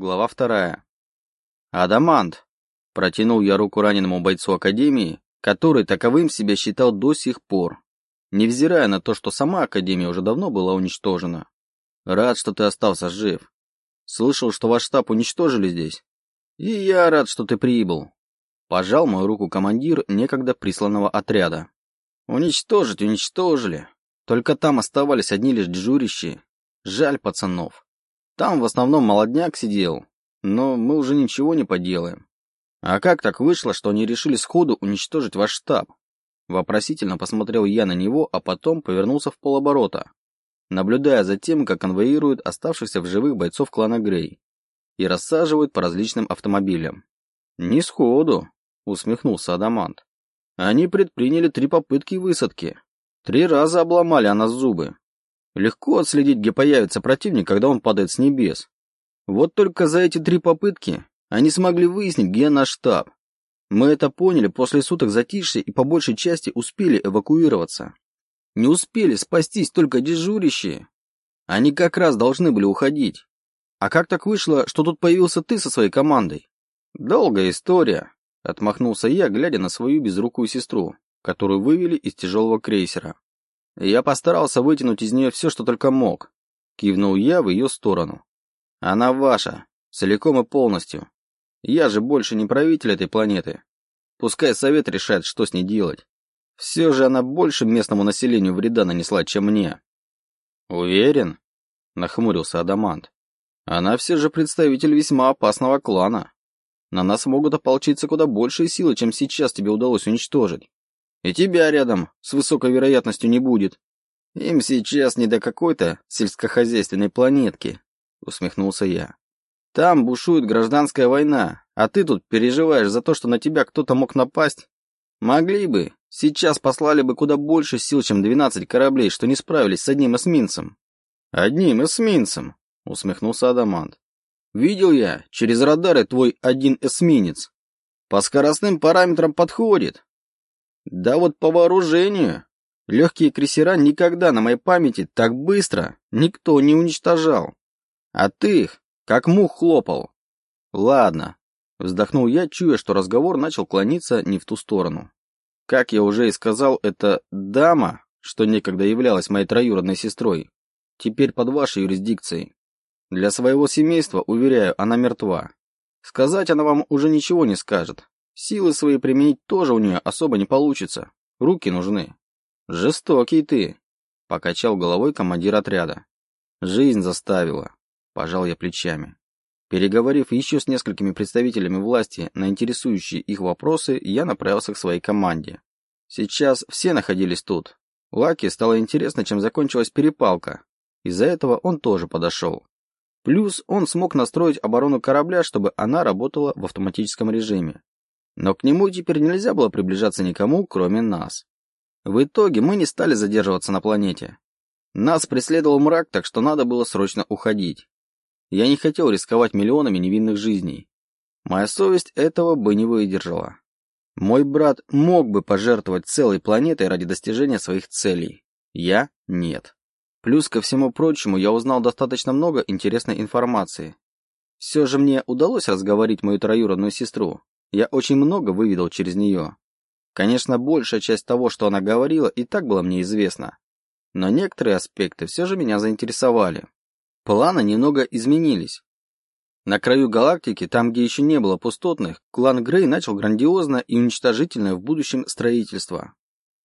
Глава вторая. «Адамант!» – протянул я руку раненому бойцу Академии, который таковым себя считал до сих пор, невзирая на то, что сама Академия уже давно была уничтожена. «Рад, что ты остался жив. Слышал, что ваш штаб уничтожили здесь. И я рад, что ты прибыл». Пожал мою руку командир некогда присланного отряда. «Уничтожить уничтожили. Только там оставались одни лишь дежурящие. Жаль пацанов. Там в основном молодняк сидел, но мы уже ничего не поделаем. А как так вышло, что они решили сходу уничтожить ваш штаб? Вопросительно посмотрел я на него, а потом повернулся в полоборота, наблюдая за тем, как конвоируют оставшихся в живых бойцов клана Грей и рассаживают по различным автомобилям. «Не сходу», — усмехнулся Адамант. «Они предприняли три попытки высадки. Три раза обломали о нас зубы. Легко отследить, где появится противник, когда он падает с небес. Вот только за эти три попытки они смогли выяснить, где наш штаб. Мы это поняли после суток затишья и по большей части успели эвакуироваться. Не успели спастись только дежурящие. Они как раз должны были уходить. А как так вышло, что тут появился ты со своей командой? Долгая история, отмахнулся я, глядя на свою безрукую сестру, которую вывели из тяжелого крейсера. Я постарался вытянуть из нее все, что только мог. Кивнул я в ее сторону. Она ваша, целиком и полностью. Я же больше не правитель этой планеты. Пускай совет решает, что с ней делать. Все же она больше местному населению вреда нанесла, чем мне. Уверен? Нахмурился Адамант. Она все же представитель весьма опасного клана. На нас могут ополчиться куда большие силы, чем сейчас тебе удалось уничтожить. И тебя рядом с высокой вероятностью не будет. Им сейчас не до какой-то сельскохозяйственной планетки, усмехнулся я. Там бушует гражданская война, а ты тут переживаешь за то, что на тебя кто-то мог напасть? Могли бы. Сейчас послали бы куда больше сил, чем 12 кораблей, что не справились с одним эсминцем. Одним эсминцем, усмехнулся Адамант. Видел я через радары твой один эсминец. По скоростным параметрам подходит, да вот по вооружению. Легкие крейсера никогда на моей памяти так быстро никто не уничтожал. А ты их как мух хлопал. Ладно. Вздохнул я, чуя, что разговор начал клониться не в ту сторону. Как я уже и сказал, эта дама, что некогда являлась моей троюродной сестрой, теперь под вашей юрисдикцией. Для своего семейства, уверяю, она мертва. Сказать она вам уже ничего не скажет, Силы свои применить тоже у нее особо не получится. Руки нужны. Жестокий ты, покачал головой командир отряда. Жизнь заставила. Пожал я плечами. Переговорив еще с несколькими представителями власти на интересующие их вопросы, я направился к своей команде. Сейчас все находились тут. Лаки стало интересно, чем закончилась перепалка. Из-за этого он тоже подошел. Плюс он смог настроить оборону корабля, чтобы она работала в автоматическом режиме. Но к нему теперь нельзя было приближаться никому, кроме нас. В итоге мы не стали задерживаться на планете. Нас преследовал мрак, так что надо было срочно уходить. Я не хотел рисковать миллионами невинных жизней. Моя совесть этого бы не выдержала. Мой брат мог бы пожертвовать целой планетой ради достижения своих целей. Я – нет. Плюс ко всему прочему, я узнал достаточно много интересной информации. Все же мне удалось разговорить мою троюродную сестру, я очень много выведал через нее. Конечно, большая часть того, что она говорила, и так было мне известно. Но некоторые аспекты все же меня заинтересовали. Планы немного изменились. На краю галактики, там, где еще не было пустотных, клан Грей начал грандиозное и уничтожительное в будущем строительство.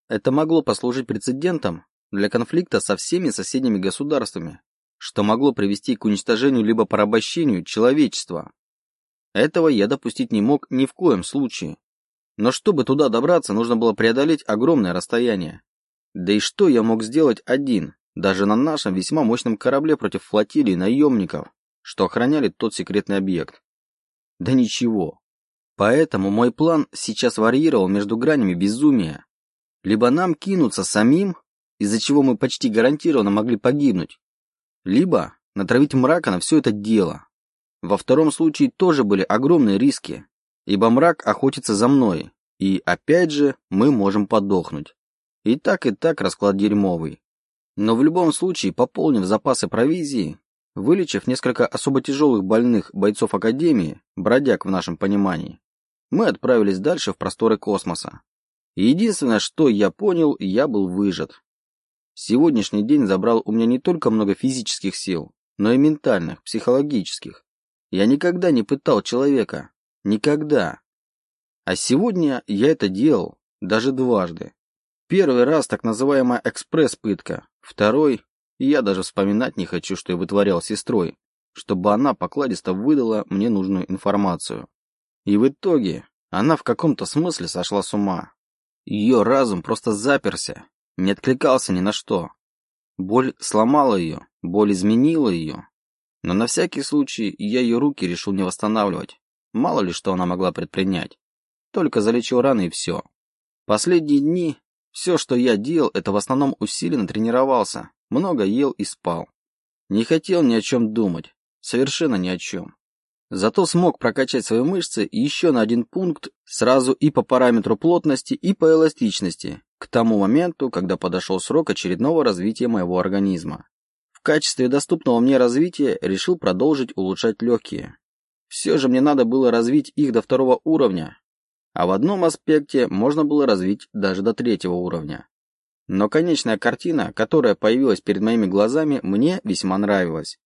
Это могло послужить прецедентом для конфликта со всеми соседними государствами, что могло привести к уничтожению либо порабощению человечества. Этого я допустить не мог ни в коем случае. Но чтобы туда добраться, нужно было преодолеть огромное расстояние. Да и что я мог сделать один, даже на нашем весьма мощном корабле против флотилии наемников, что охраняли тот секретный объект? Да ничего. Поэтому мой план сейчас варьировал между гранями безумия. Либо нам кинуться самим, из-за чего мы почти гарантированно могли погибнуть, либо натравить мрака на все это дело, во втором случае тоже были огромные риски, ибо мрак охотится за мной, и опять же мы можем подохнуть. И так и так расклад дерьмовый. Но в любом случае, пополнив запасы провизии, Вылечив несколько особо тяжелых больных бойцов Академии, бродяг в нашем понимании, мы отправились дальше в просторы космоса. Единственное, что я понял, я был выжат. Сегодняшний день забрал у меня не только много физических сил, но и ментальных, психологических. Я никогда не пытал человека. Никогда. А сегодня я это делал, даже дважды. Первый раз так называемая экспресс-пытка, второй, я даже вспоминать не хочу, что я вытворял с сестрой, чтобы она покладисто выдала мне нужную информацию. И в итоге она в каком-то смысле сошла с ума. Ее разум просто заперся, не откликался ни на что. Боль сломала ее, боль изменила ее. Но на всякий случай я ее руки решил не восстанавливать. Мало ли что она могла предпринять. Только залечил раны и все. Последние дни все, что я делал, это в основном усиленно тренировался, много ел и спал. Не хотел ни о чем думать, совершенно ни о чем. Зато смог прокачать свои мышцы еще на один пункт сразу и по параметру плотности, и по эластичности, к тому моменту, когда подошел срок очередного развития моего организма. Качестве доступного мне развития решил продолжить улучшать легкие. Все же мне надо было развить их до второго уровня, а в одном аспекте можно было развить даже до третьего уровня. Но конечная картина, которая появилась перед моими глазами, мне весьма нравилась.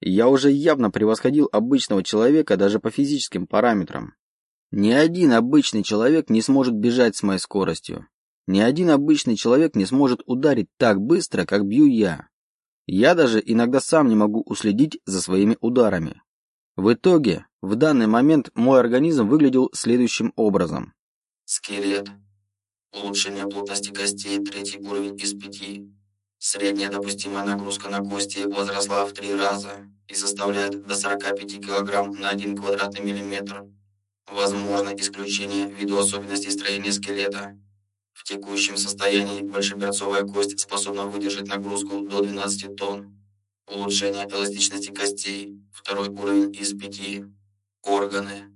Я уже явно превосходил обычного человека даже по физическим параметрам. Ни один обычный человек не сможет бежать с моей скоростью. Ни один обычный человек не сможет ударить так быстро, как бью я. Я даже иногда сам не могу уследить за своими ударами. В итоге, в данный момент мой организм выглядел следующим образом. Скелет. Улучшение плотности костей третий уровень из пяти. Средняя допустимая нагрузка на кости возросла в три раза и составляет до 45 кг на 1 квадратный миллиметр. Возможно исключение ввиду особенностей строения скелета. В текущем состоянии большеберцовая кость способна выдержать нагрузку до 12 тонн. Улучшение эластичности костей. Второй уровень из пяти. Органы.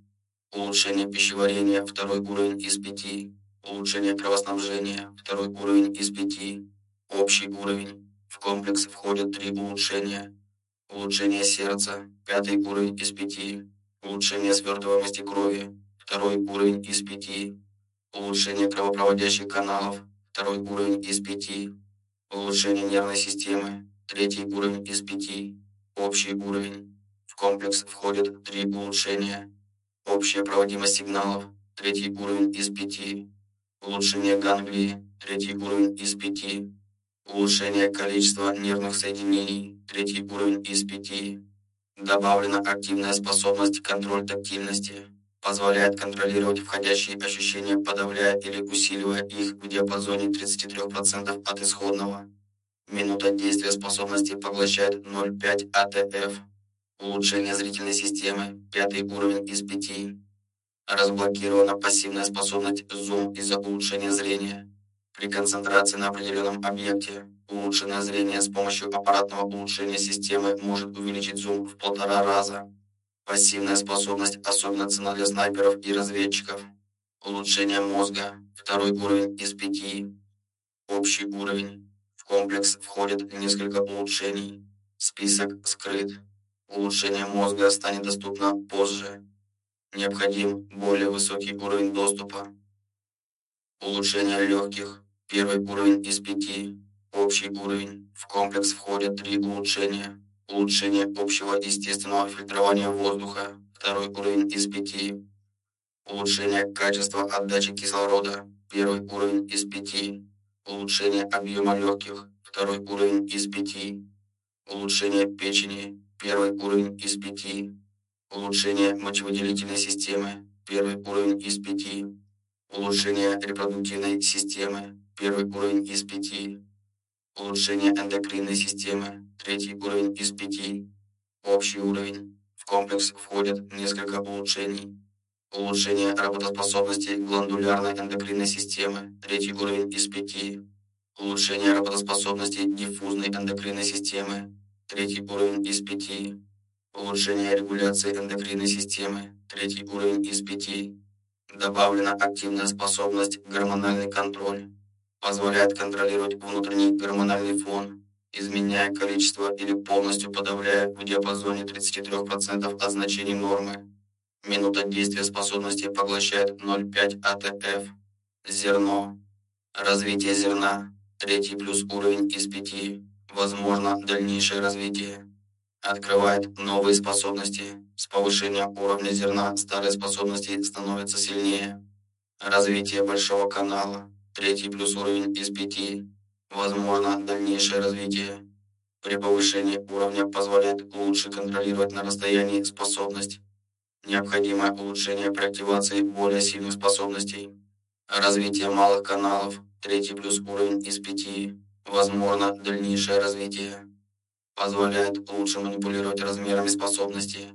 Улучшение пищеварения. Второй уровень из пяти. Улучшение кровоснабжения. Второй уровень из пяти. Общий уровень. В комплекс входят три улучшения. Улучшение сердца. Пятый уровень из пяти. Улучшение свертываемости крови. Второй уровень из пяти. Улучшение кровопроводящих каналов. Второй уровень из пяти. Улучшение нервной системы. Третий уровень из пяти. Общий уровень. В комплекс входят три улучшения. Общая проводимость сигналов. Третий уровень из пяти. Улучшение ганглии. Третий уровень из пяти. Улучшение количества нервных соединений. Третий уровень из пяти. Добавлена активная способность контроль тактильности. Позволяет контролировать входящие ощущения, подавляя или усиливая их в диапазоне 33% от исходного. Минута действия способности поглощает 0,5 АТФ. Улучшение зрительной системы. Пятый уровень из пяти. Разблокирована пассивная способность зум из-за улучшения зрения. При концентрации на определенном объекте улучшенное зрение с помощью аппаратного улучшения системы может увеличить зум в полтора раза. Пассивная способность особенно цена для снайперов и разведчиков. Улучшение мозга. Второй уровень из пяти. Общий уровень. В комплекс входит несколько улучшений. Список скрыт. Улучшение мозга станет доступно позже. Необходим более высокий уровень доступа. Улучшение легких. Первый уровень из пяти. Общий уровень. В комплекс входят три улучшения. Улучшение общего естественного фильтрования воздуха. Второй уровень из пяти. Улучшение качества отдачи кислорода. Первый уровень из пяти. Улучшение объема легких. Второй уровень из пяти. Улучшение печени. Первый уровень из пяти. Улучшение мочевыделительной системы. Первый уровень из пяти. Улучшение репродуктивной системы. Первый уровень из пяти. Улучшение эндокринной системы. Третий уровень из пяти. Общий уровень. В комплекс входят несколько улучшений. Улучшение работоспособности гландулярной эндокринной системы. Третий уровень из пяти. Улучшение работоспособности диффузной эндокринной системы. Третий уровень из пяти. Улучшение регуляции эндокринной системы. Третий уровень из пяти. Добавлена активная способность гормональный контроль. Позволяет контролировать внутренний гормональный фон. Изменяя количество или полностью подавляя в диапазоне 33% от значений нормы. Минута действия способности поглощает 0,5 АТФ. Зерно. Развитие зерна. Третий плюс уровень из пяти. Возможно дальнейшее развитие. Открывает новые способности. С повышением уровня зерна старые способности становятся сильнее. Развитие большого канала. Третий плюс уровень из пяти. Возможно дальнейшее развитие. При повышении уровня позволяет лучше контролировать на расстоянии способность. Необходимое улучшение при активации более сильных способностей. Развитие малых каналов. Третий плюс уровень из пяти. Возможно, дальнейшее развитие. Позволяет лучше манипулировать размерами способностей.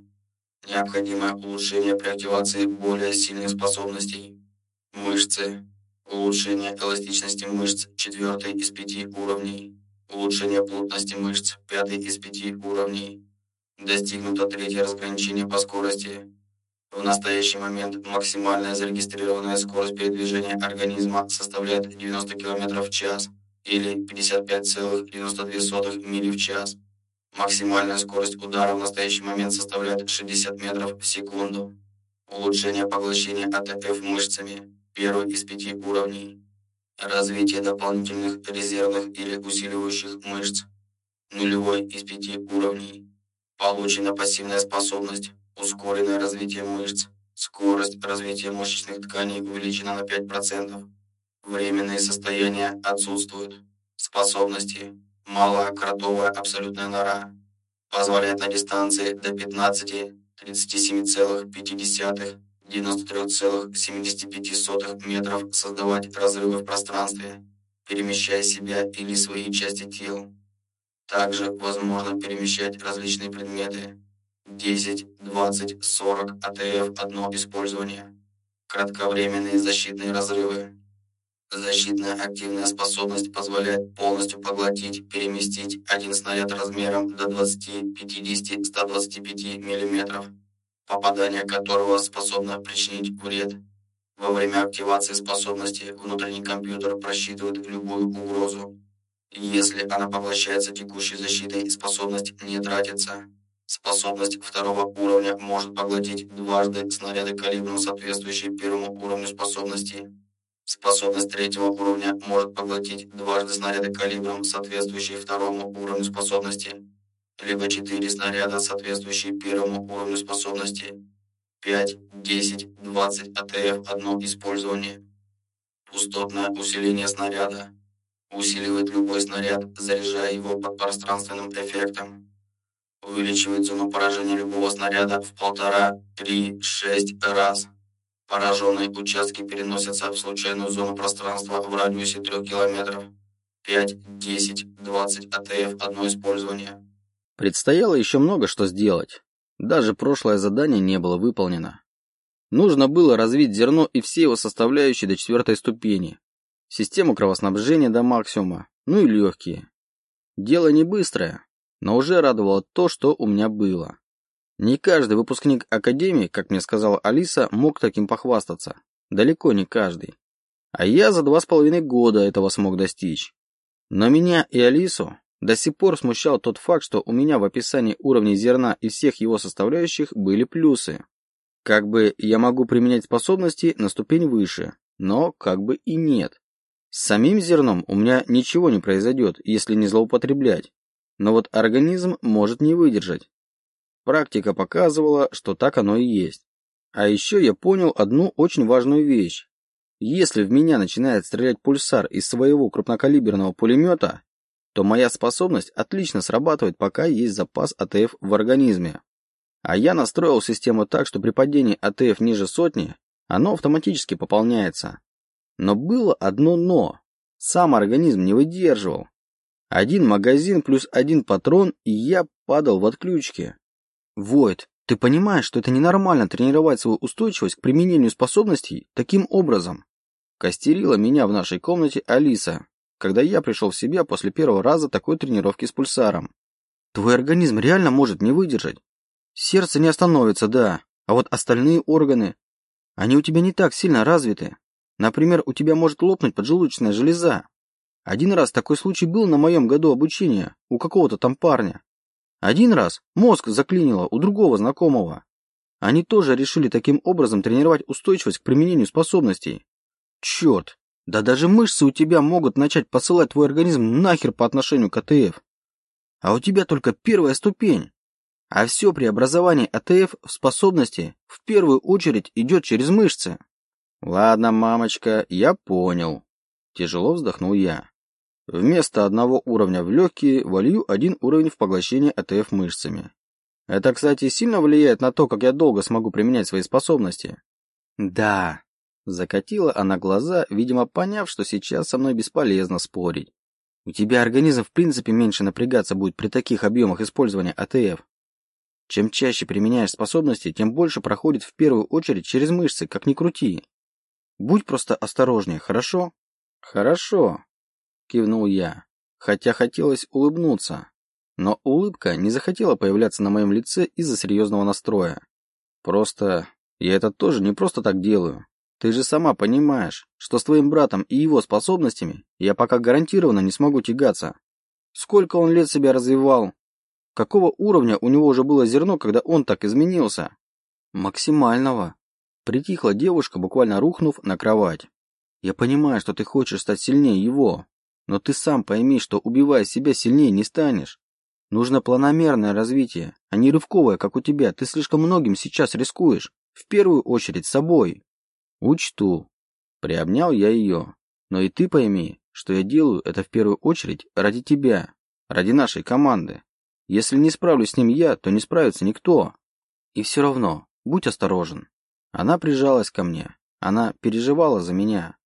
Необходимое улучшение при активации более сильных способностей. Мышцы. Улучшение эластичности мышц. Четвертый из пяти уровней. Улучшение плотности мышц. Пятый из пяти уровней. Достигнуто третье разграничение по скорости. В настоящий момент максимальная зарегистрированная скорость передвижения организма составляет 90 км в час или 55,92 мили в час. Максимальная скорость удара в настоящий момент составляет 60 метров в секунду. Улучшение поглощения АТФ мышцами. Первый из пяти уровней. Развитие дополнительных резервных или усиливающих мышц. Нулевой из пяти уровней. Получена пассивная способность Ускоренное развитие мышц. Скорость развития мышечных тканей увеличена на 5%. Временные состояния отсутствуют. Способности. Малая кротовая абсолютная нора. Позволяет на дистанции до 15, 37,5, 93,75 метров создавать разрывы в пространстве, перемещая себя или свои части тел. Также возможно перемещать различные предметы, 10, 20, 40 АТФ одно использование. Кратковременные защитные разрывы. Защитная активная способность позволяет полностью поглотить, переместить один снаряд размером до 20, 50, 125 мм, попадание которого способно причинить вред. Во время активации способности внутренний компьютер просчитывает любую угрозу. Если она поглощается текущей защитой, способность не тратится. Способность второго уровня может поглотить дважды снаряды калибром, соответствующие первому уровню способности. Способность третьего уровня может поглотить дважды снаряды калибром, соответствующие второму уровню способности, либо четыре снаряда, соответствующие первому уровню способности. 5, 10, 20 АТФ одно использование. Пустотное усиление снаряда. Усиливает любой снаряд, заряжая его под пространственным эффектом увеличивает зону поражения любого снаряда в полтора, три, шесть раз. Пораженные участки переносятся в случайную зону пространства в радиусе 3 километров. 5, 10, 20 АТФ одно использование. Предстояло еще много что сделать. Даже прошлое задание не было выполнено. Нужно было развить зерно и все его составляющие до четвертой ступени, систему кровоснабжения до максимума, ну и легкие. Дело не быстрое, но уже радовало то, что у меня было. Не каждый выпускник академии, как мне сказала Алиса, мог таким похвастаться. Далеко не каждый. А я за два с половиной года этого смог достичь. Но меня и Алису до сих пор смущал тот факт, что у меня в описании уровней зерна и всех его составляющих были плюсы. Как бы я могу применять способности на ступень выше, но как бы и нет. С самим зерном у меня ничего не произойдет, если не злоупотреблять но вот организм может не выдержать. Практика показывала, что так оно и есть. А еще я понял одну очень важную вещь. Если в меня начинает стрелять пульсар из своего крупнокалиберного пулемета, то моя способность отлично срабатывает, пока есть запас АТФ в организме. А я настроил систему так, что при падении АТФ ниже сотни, оно автоматически пополняется. Но было одно «но». Сам организм не выдерживал. Один магазин плюс один патрон, и я падал в отключке. Войд, ты понимаешь, что это ненормально тренировать свою устойчивость к применению способностей таким образом? Костерила меня в нашей комнате Алиса, когда я пришел в себя после первого раза такой тренировки с пульсаром. Твой организм реально может не выдержать. Сердце не остановится, да, а вот остальные органы, они у тебя не так сильно развиты. Например, у тебя может лопнуть поджелудочная железа. Один раз такой случай был на моем году обучения у какого-то там парня. Один раз мозг заклинило у другого знакомого. Они тоже решили таким образом тренировать устойчивость к применению способностей. Черт, да даже мышцы у тебя могут начать посылать твой организм нахер по отношению к АТФ. А у тебя только первая ступень. А все преобразование АТФ в способности в первую очередь идет через мышцы. Ладно, мамочка, я понял. Тяжело вздохнул я. Вместо одного уровня в легкие волью один уровень в поглощение АТФ мышцами. Это, кстати, сильно влияет на то, как я долго смогу применять свои способности. Да. Закатила она глаза, видимо, поняв, что сейчас со мной бесполезно спорить. У тебя организм в принципе меньше напрягаться будет при таких объемах использования АТФ. Чем чаще применяешь способности, тем больше проходит в первую очередь через мышцы, как ни крути. Будь просто осторожнее, хорошо? Хорошо, кивнул я, хотя хотелось улыбнуться. Но улыбка не захотела появляться на моем лице из-за серьезного настроя. Просто я это тоже не просто так делаю. Ты же сама понимаешь, что с твоим братом и его способностями я пока гарантированно не смогу тягаться. Сколько он лет себя развивал? Какого уровня у него уже было зерно, когда он так изменился? Максимального. Притихла девушка, буквально рухнув на кровать. Я понимаю, что ты хочешь стать сильнее его, но ты сам пойми, что убивая себя сильнее не станешь. Нужно планомерное развитие, а не рывковое, как у тебя. Ты слишком многим сейчас рискуешь. В первую очередь собой. Учту. Приобнял я ее. Но и ты пойми, что я делаю это в первую очередь ради тебя, ради нашей команды. Если не справлюсь с ним я, то не справится никто. И все равно, будь осторожен. Она прижалась ко мне. Она переживала за меня.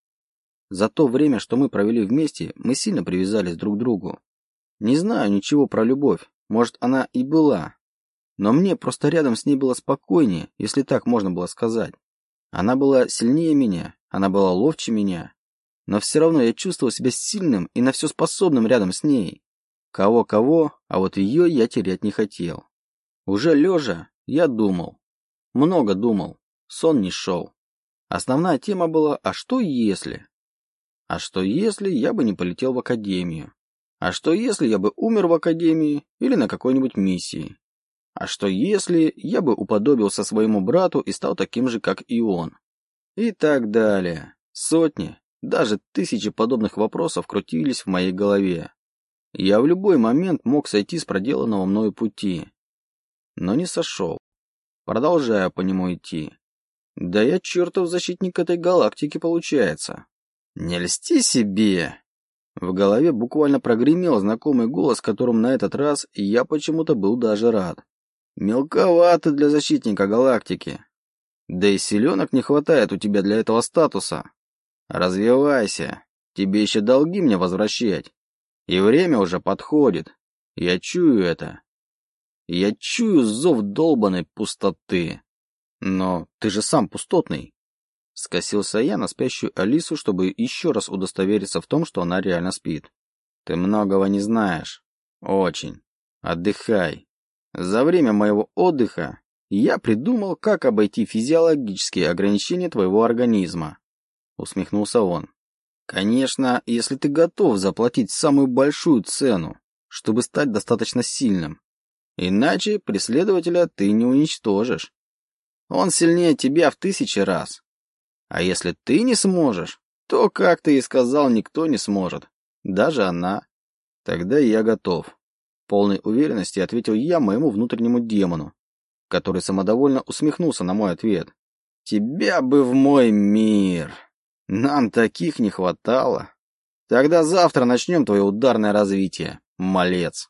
За то время, что мы провели вместе, мы сильно привязались друг к другу. Не знаю ничего про любовь, может, она и была. Но мне просто рядом с ней было спокойнее, если так можно было сказать. Она была сильнее меня, она была ловче меня. Но все равно я чувствовал себя сильным и на все способным рядом с ней. Кого-кого, а вот ее я терять не хотел. Уже лежа, я думал. Много думал. Сон не шел. Основная тема была «А что если?». А что если я бы не полетел в академию? А что если я бы умер в академии или на какой-нибудь миссии? А что если я бы уподобился своему брату и стал таким же, как и он? И так далее. Сотни, даже тысячи подобных вопросов крутились в моей голове. Я в любой момент мог сойти с проделанного мною пути. Но не сошел. Продолжаю по нему идти. Да я чертов защитник этой галактики получается. Не льсти себе, в голове буквально прогремел знакомый голос, которым на этот раз я почему-то был даже рад. «Мелковато для защитника галактики. Да и селенок не хватает у тебя для этого статуса. Развивайся, тебе еще долги мне возвращать. И время уже подходит. Я чую это. Я чую зов долбанной пустоты. Но ты же сам пустотный. Скосился я на спящую Алису, чтобы еще раз удостовериться в том, что она реально спит. Ты многого не знаешь. Очень. Отдыхай. За время моего отдыха я придумал, как обойти физиологические ограничения твоего организма. Усмехнулся он. Конечно, если ты готов заплатить самую большую цену, чтобы стать достаточно сильным. Иначе преследователя ты не уничтожишь. Он сильнее тебя в тысячи раз. А если ты не сможешь, то, как ты и сказал, никто не сможет. Даже она. Тогда я готов. Полной уверенности ответил я моему внутреннему демону, который самодовольно усмехнулся на мой ответ. Тебя бы в мой мир. Нам таких не хватало. Тогда завтра начнем твое ударное развитие, малец.